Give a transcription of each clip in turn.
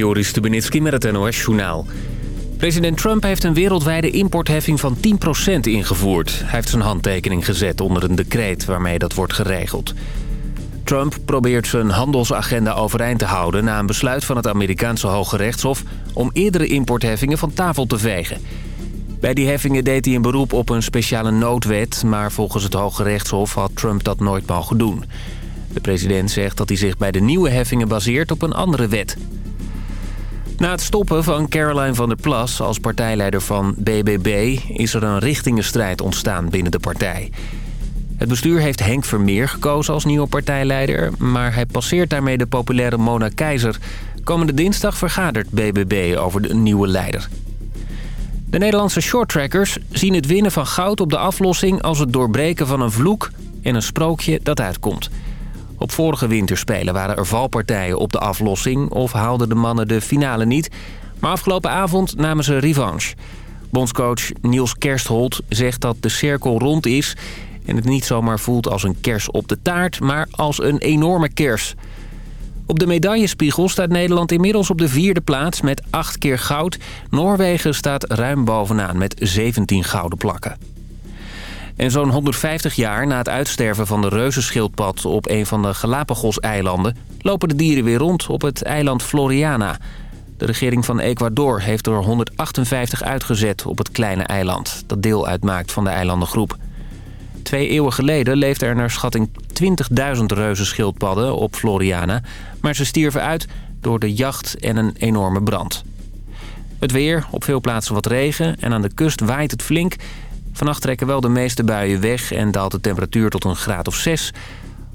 Joris Stubenitski met het NOS-journaal. President Trump heeft een wereldwijde importheffing van 10% ingevoerd. Hij heeft zijn handtekening gezet onder een decreet waarmee dat wordt geregeld. Trump probeert zijn handelsagenda overeind te houden... na een besluit van het Amerikaanse Hoge Rechtshof... om eerdere importheffingen van tafel te vegen. Bij die heffingen deed hij een beroep op een speciale noodwet... maar volgens het Hoge Rechtshof had Trump dat nooit mogen doen. De president zegt dat hij zich bij de nieuwe heffingen baseert op een andere wet... Na het stoppen van Caroline van der Plas als partijleider van BBB... is er een richtingenstrijd ontstaan binnen de partij. Het bestuur heeft Henk Vermeer gekozen als nieuwe partijleider... maar hij passeert daarmee de populaire Mona Keizer. Komende dinsdag vergadert BBB over de nieuwe leider. De Nederlandse shorttrackers zien het winnen van goud op de aflossing... als het doorbreken van een vloek en een sprookje dat uitkomt... Op vorige winterspelen waren er valpartijen op de aflossing... of haalden de mannen de finale niet. Maar afgelopen avond namen ze revanche. Bondscoach Niels Kersthold zegt dat de cirkel rond is... en het niet zomaar voelt als een kers op de taart... maar als een enorme kers. Op de medaillespiegel staat Nederland inmiddels op de vierde plaats... met acht keer goud. Noorwegen staat ruim bovenaan met 17 gouden plakken. En zo'n 150 jaar na het uitsterven van de reuzenschildpad op een van de Galapagos-eilanden... lopen de dieren weer rond op het eiland Floriana. De regering van Ecuador heeft er 158 uitgezet op het kleine eiland... dat deel uitmaakt van de eilandengroep. Twee eeuwen geleden leefden er naar schatting 20.000 reuzenschildpadden op Floriana... maar ze stierven uit door de jacht en een enorme brand. Het weer, op veel plaatsen wat regen en aan de kust waait het flink... Vannacht trekken wel de meeste buien weg en daalt de temperatuur tot een graad of 6.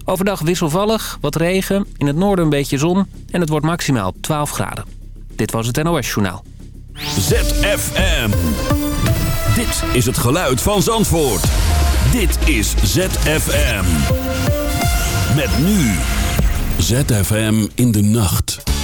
Overdag wisselvallig, wat regen, in het noorden een beetje zon en het wordt maximaal 12 graden. Dit was het NOS Journaal. ZFM. Dit is het geluid van Zandvoort. Dit is ZFM. Met nu. ZFM in de nacht.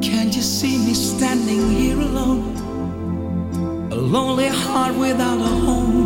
Can't you see me standing here alone? A lonely heart without a home.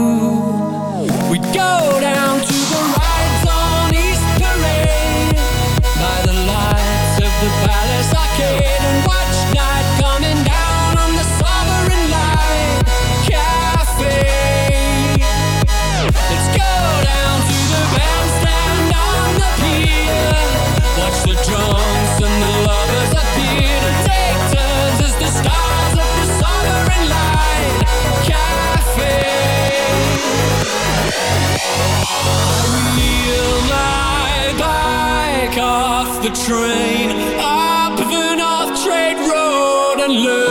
Train. Up the North Trade Road and look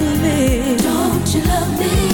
me? Don't you love me?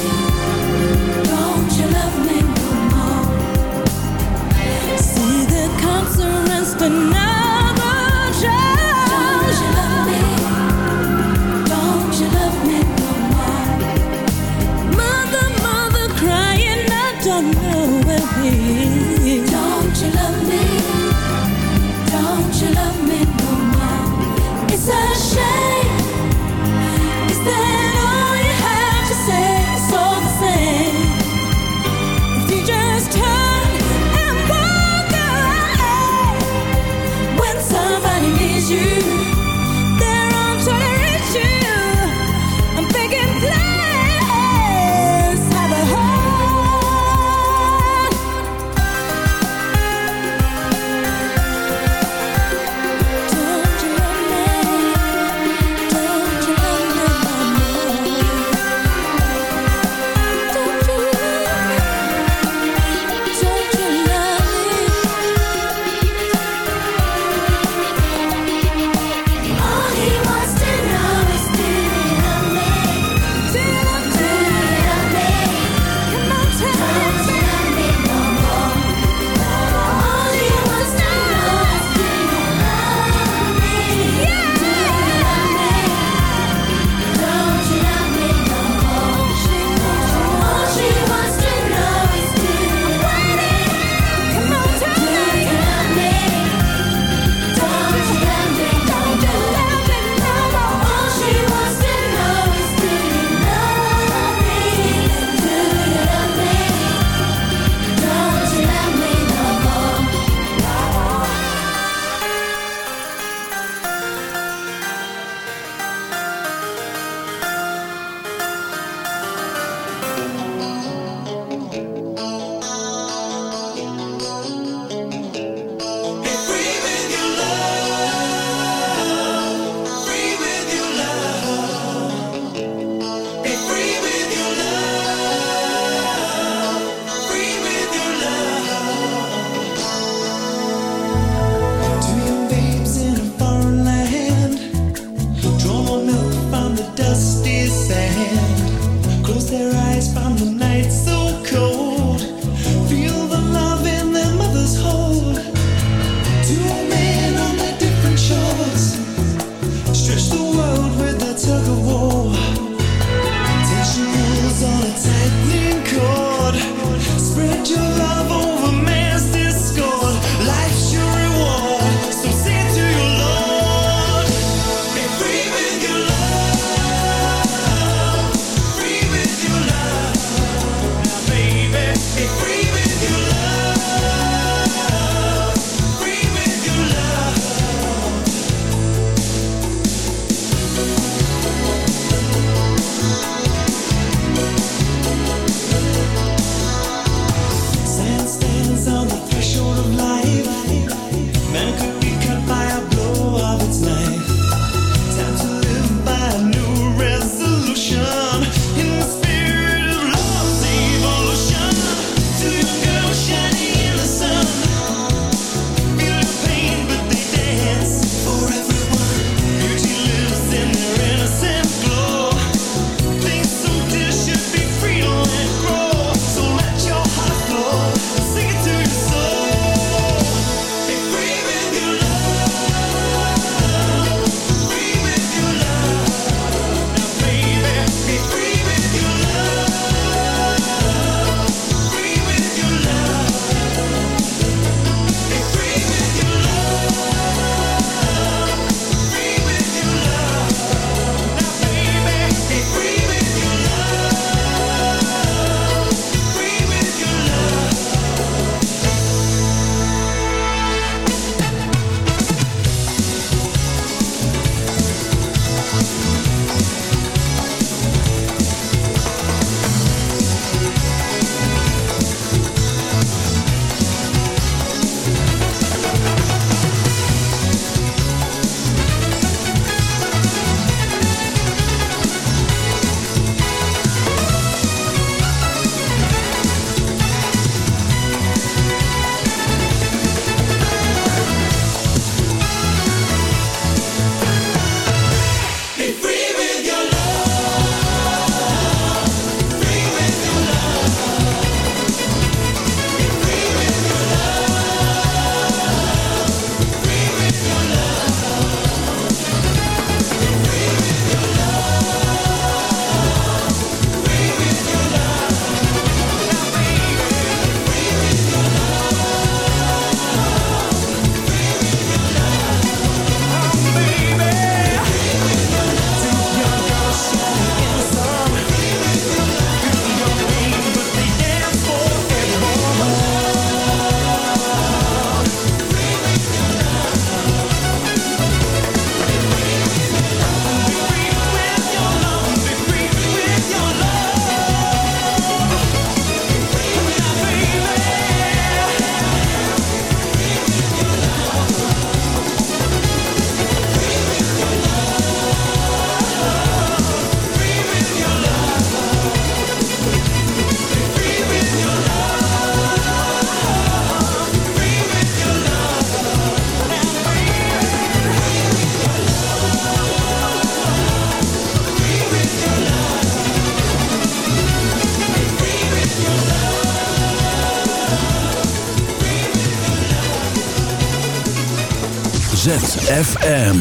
ZFM.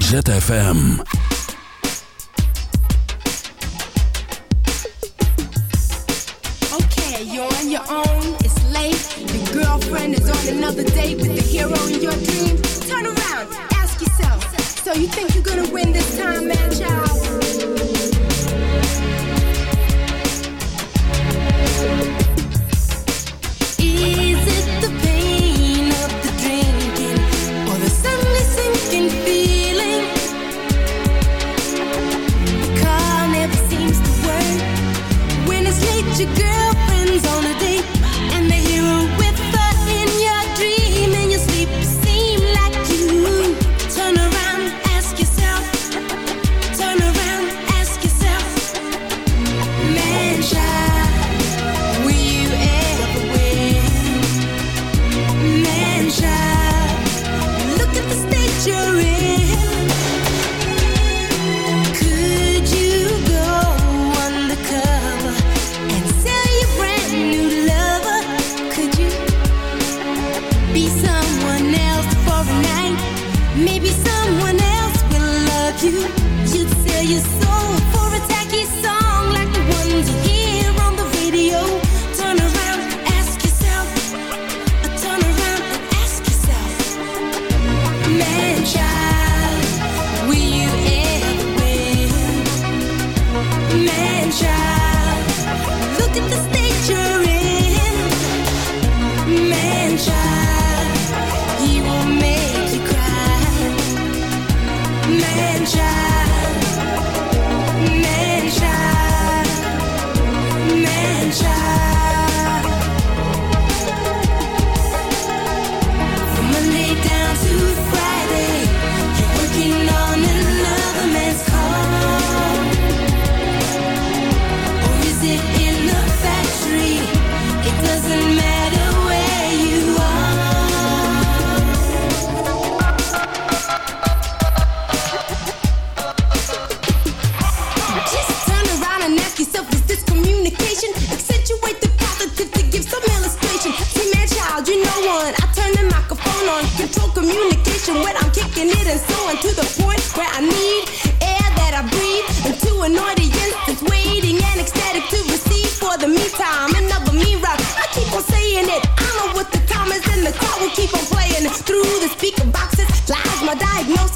ZFM. to the point where I need air that I breathe into an audience that's waiting and ecstatic to receive for the meantime another me rock. I keep on saying it. I know what the time is, and the crowd will keep on playing through the speaker boxes. Lies my diagnosis